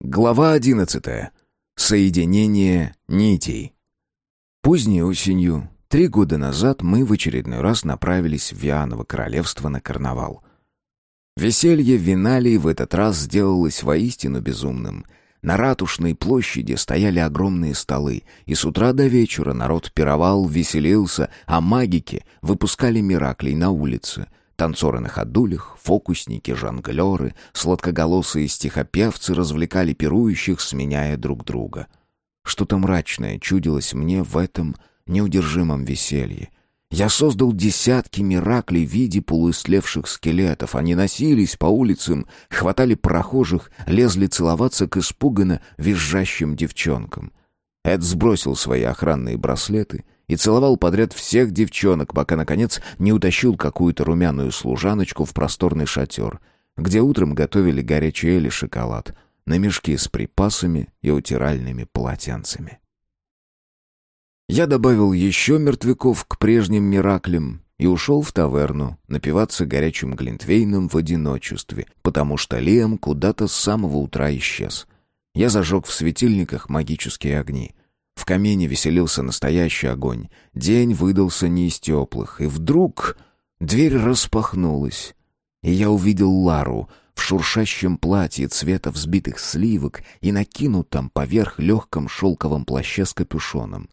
Глава одиннадцатая. Соединение нитей. Поздней осенью, три года назад, мы в очередной раз направились в Вианово королевство на карнавал. Веселье в Виналии в этот раз сделалось воистину безумным. На ратушной площади стояли огромные столы, и с утра до вечера народ пировал, веселился, а магики выпускали мираклей на улице — Танцоры на ходулях, фокусники, жонглеры, сладкоголосые стихопевцы развлекали пирующих, сменяя друг друга. Что-то мрачное чудилось мне в этом неудержимом веселье. Я создал десятки мираклей в виде полуистлевших скелетов. Они носились по улицам, хватали прохожих, лезли целоваться к испуганно визжащим девчонкам. Эд сбросил свои охранные браслеты — и целовал подряд всех девчонок, пока, наконец, не утащил какую-то румяную служаночку в просторный шатер, где утром готовили горячий или шоколад, на мешки с припасами и утиральными полотенцами. Я добавил еще мертвяков к прежним мираклям и ушел в таверну напиваться горячим глинтвейном в одиночестве, потому что Лиам куда-то с самого утра исчез. Я зажег в светильниках магические огни. В камине веселился настоящий огонь. День выдался не из теплых. И вдруг дверь распахнулась, и я увидел Лару в шуршащем платье цвета взбитых сливок и накинутом поверх легком шелковом плаще с капюшоном.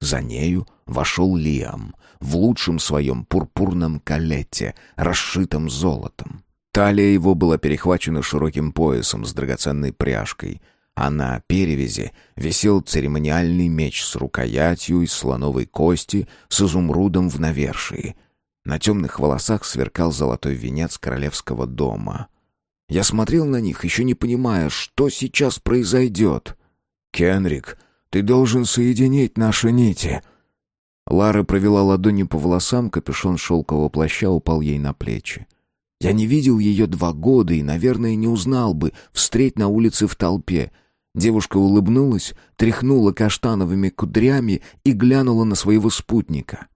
За нею вошел Лиам в лучшем своем пурпурном калете, расшитом золотом. Талия его была перехвачена широким поясом с драгоценной пряжкой — а на перевязи висел церемониальный меч с рукоятью из слоновой кости с изумрудом в навершии. На темных волосах сверкал золотой венец королевского дома. Я смотрел на них, еще не понимая, что сейчас произойдет. «Кенрик, ты должен соединить наши нити!» Лара провела ладонью по волосам, капюшон шелкового плаща упал ей на плечи. Я не видел ее два года и, наверное, не узнал бы, встреть на улице в толпе — Девушка улыбнулась, тряхнула каштановыми кудрями и глянула на своего спутника.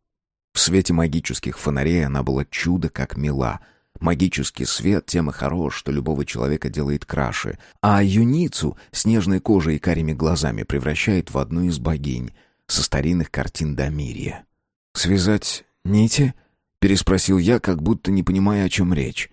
В свете магических фонарей она была чудо как мила. Магический свет тем и хорош, что любого человека делает краше, а юницу с нежной кожей и карими глазами превращает в одну из богинь со старинных картин Дамирия. «Связать нити?» — переспросил я, как будто не понимая, о чем речь.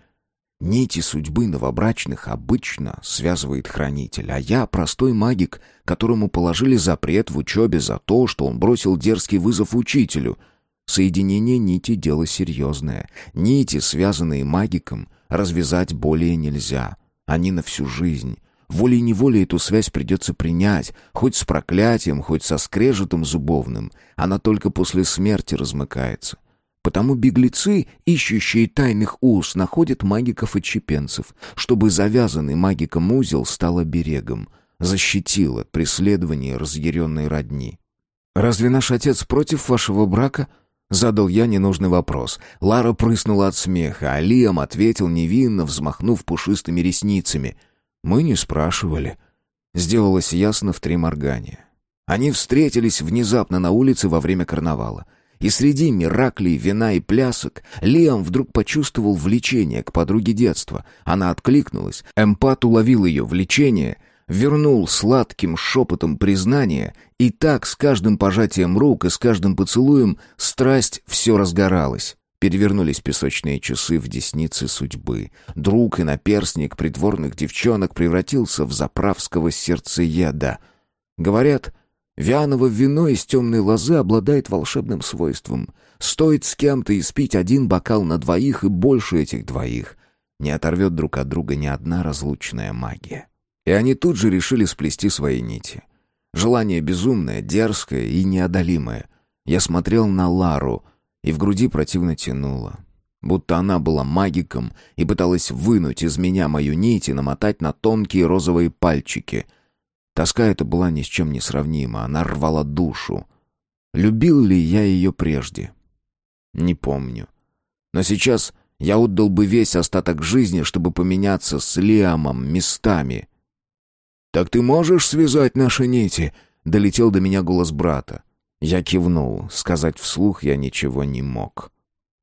Нити судьбы новобрачных обычно связывает хранитель, а я простой магик, которому положили запрет в учебе за то, что он бросил дерзкий вызов учителю. Соединение нити — дело серьезное. Нити, связанные магиком, развязать более нельзя. Они на всю жизнь. Волей-неволей эту связь придется принять, хоть с проклятием, хоть со скрежетом зубовным. Она только после смерти размыкается. Потому беглецы, ищущие тайных уз, находят магиков-отчепенцев, чтобы завязанный магиком узел стал оберегом, защитил от преследования разъяренной родни. «Разве наш отец против вашего брака?» Задал я ненужный вопрос. Лара прыснула от смеха, а Лиам ответил невинно, взмахнув пушистыми ресницами. «Мы не спрашивали». Сделалось ясно в три моргания. Они встретились внезапно на улице во время карнавала. И среди мираклей, вина и плясок Лиам вдруг почувствовал влечение к подруге детства. Она откликнулась, эмпат уловил ее влечение, вернул сладким шепотом признание, и так с каждым пожатием рук и с каждым поцелуем страсть все разгоралась. Перевернулись песочные часы в деснице судьбы. Друг и наперсник придворных девчонок превратился в заправского сердцееда. Говорят, Вианово вино из темной лозы обладает волшебным свойством. Стоит с кем-то испить один бокал на двоих и больше этих двоих. Не оторвет друг от друга ни одна разлучная магия. И они тут же решили сплести свои нити. Желание безумное, дерзкое и неодолимое. Я смотрел на Лару, и в груди противно тянуло. Будто она была магиком и пыталась вынуть из меня мою нить и намотать на тонкие розовые пальчики — Тоска эта была ни с чем не сравнима, она рвала душу. Любил ли я ее прежде? Не помню. Но сейчас я отдал бы весь остаток жизни, чтобы поменяться с Лиамом местами. «Так ты можешь связать наши нити?» — долетел до меня голос брата. Я кивнул, сказать вслух я ничего не мог.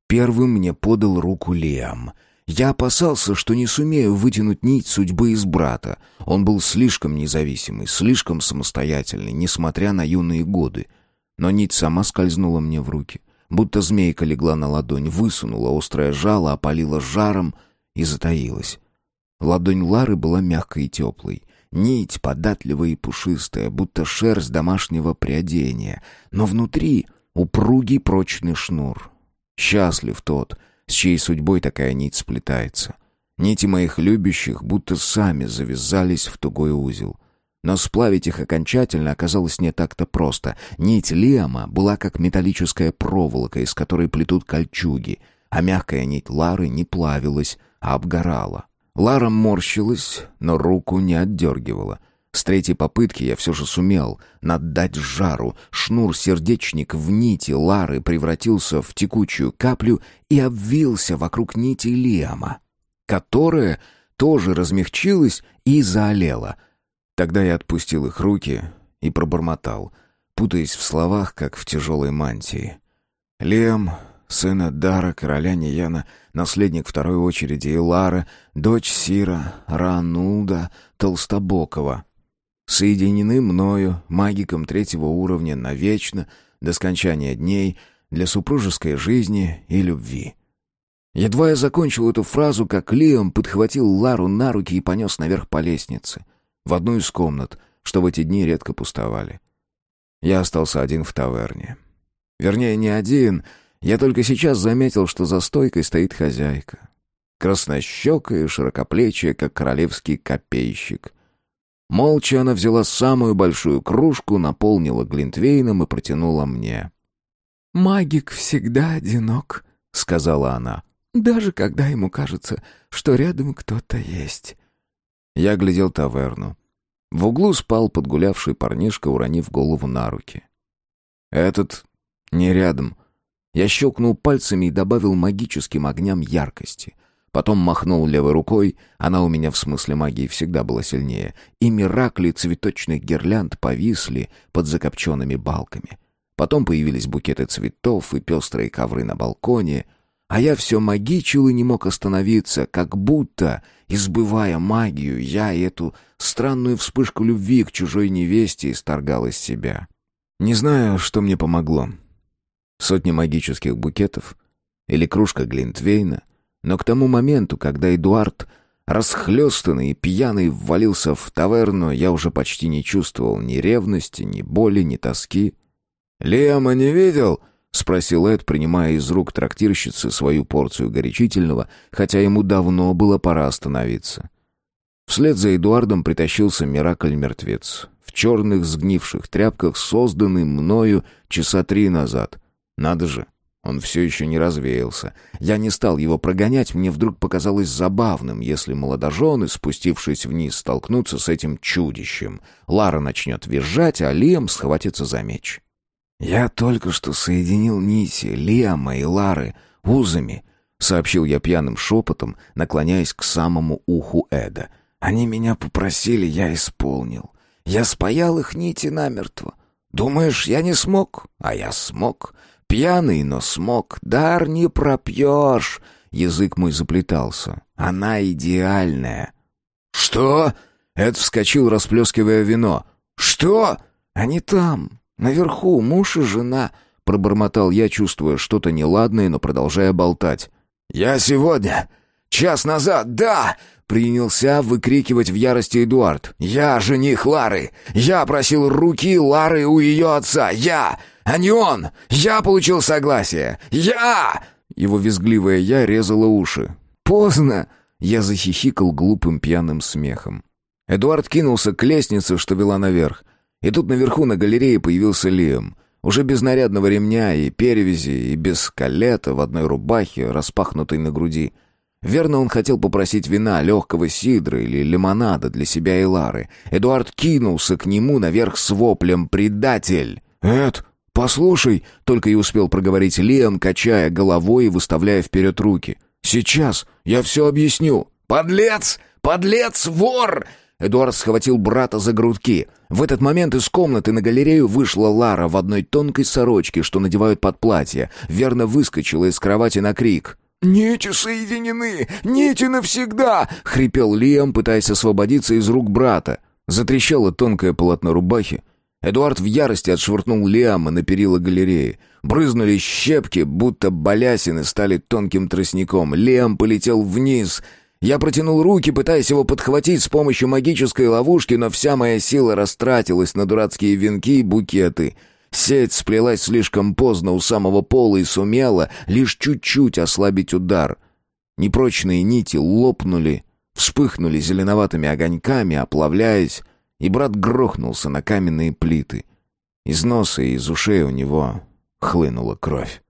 Первым мне подал руку Лиам — Я опасался, что не сумею вытянуть нить судьбы из брата. Он был слишком независимый, слишком самостоятельный, несмотря на юные годы. Но нить сама скользнула мне в руки. Будто змейка легла на ладонь, высунула острое жало, опалила жаром и затаилась. Ладонь Лары была мягкой и теплой. Нить податливая и пушистая, будто шерсть домашнего приодения. Но внутри упругий прочный шнур. Счастлив тот — с чьей судьбой такая нить сплетается. Нити моих любящих будто сами завязались в тугой узел. Но сплавить их окончательно оказалось не так-то просто. Нить Лиама была как металлическая проволока, из которой плетут кольчуги, а мягкая нить Лары не плавилась, а обгорала. Лара морщилась, но руку не отдергивала — с третьей попытки я все же сумел наддать жару. Шнур-сердечник в нити Лары превратился в текучую каплю и обвился вокруг нити Лиама, которая тоже размягчилась и заолела. Тогда я отпустил их руки и пробормотал, путаясь в словах, как в тяжелой мантии. Лиам, сына Дара, короля Нияна, наследник второй очереди, и Лара, дочь Сира, Ранулда, Толстобокова — соединены мною, магиком третьего уровня, навечно, до скончания дней, для супружеской жизни и любви. Едва я закончил эту фразу, как Лиам подхватил Лару на руки и понес наверх по лестнице, в одну из комнат, что в эти дни редко пустовали. Я остался один в таверне. Вернее, не один, я только сейчас заметил, что за стойкой стоит хозяйка. Краснощекая, широкоплечья, как королевский копейщик — Молча она взяла самую большую кружку, наполнила глинтвейном и протянула мне. «Магик всегда одинок», — сказала она, — «даже когда ему кажется, что рядом кто-то есть». Я глядел таверну. В углу спал подгулявший парнишка, уронив голову на руки. «Этот не рядом». Я щелкнул пальцами и добавил магическим огням яркости. Потом махнул левой рукой, она у меня в смысле магии всегда была сильнее, и миракли цветочных гирлянд повисли под закопченными балками. Потом появились букеты цветов и пестрые ковры на балконе, а я все магичил и не мог остановиться, как будто, избывая магию, я эту странную вспышку любви к чужой невесте исторгал из себя. Не знаю, что мне помогло. Сотни магических букетов или кружка Глинтвейна — но к тому моменту, когда Эдуард, расхлёстанный и пьяный, ввалился в таверну, я уже почти не чувствовал ни ревности, ни боли, ни тоски. «Лиама не видел?» — спросил Эд, принимая из рук трактирщицы свою порцию горячительного, хотя ему давно было пора остановиться. Вслед за Эдуардом притащился Миракль-мертвец. В черных сгнивших тряпках, созданный мною часа три назад. Надо же, он все еще не развеялся. Я не стал его прогонять, мне вдруг показалось забавным, если молодожены, спустившись вниз, столкнутся с этим чудищем. Лара начнет визжать, а Лиам схватится за меч. «Я только что соединил нити Лиама и Лары узами», — сообщил я пьяным шепотом, наклоняясь к самому уху Эда. «Они меня попросили, я исполнил. Я спаял их нити намертво. Думаешь, я не смог? А я смог. Пьяный, но смог. Дар не пропьешь. Язык мой заплетался. Она идеальная. Что? Эд вскочил, расплескивая вино. Что? Они там, наверху, муж и жена. Пробормотал я, чувствуя что-то неладное, но продолжая болтать. «Я сегодня, час назад, да!» Принялся выкрикивать в ярости Эдуард. «Я жених Лары! Я просил руки Лары у ее отца! Я! А не он! Я получил согласие! Я!» Его визгливое «я» резало уши. «Поздно!» Я захихикал глупым пьяным смехом. Эдуард кинулся к лестнице, что вела наверх. И тут наверху на галерее появился Лиам. Уже без нарядного ремня и перевязи, и без калета в одной рубахе, распахнутой на груди. Верно, он хотел попросить вина, легкого сидра или лимонада для себя и Лары. Эдуард кинулся к нему наверх с воплем «Предатель!» «Эд, «Послушай», — только и успел проговорить Лиам, качая головой и выставляя вперед руки. «Сейчас, я все объясню». «Подлец! Подлец! Вор!» Эдуард схватил брата за грудки. В этот момент из комнаты на галерею вышла Лара в одной тонкой сорочке, что надевают под платье. Верно выскочила из кровати на крик. «Нити соединены! Нити навсегда!» — хрипел Лиам, пытаясь освободиться из рук брата. Затрещало тонкое полотно рубахи. Эдуард в ярости отшвырнул Лиама на перила галереи. Брызнули щепки, будто балясины стали тонким тростником. Лиам полетел вниз. Я протянул руки, пытаясь его подхватить с помощью магической ловушки, но вся моя сила растратилась на дурацкие венки и букеты — Сеть сплелась слишком поздно у самого пола и сумела лишь чуть-чуть ослабить удар. Непрочные нити лопнули, вспыхнули зеленоватыми огоньками, оплавляясь, и брат грохнулся на каменные плиты. Из носа и из ушей у него хлынула кровь.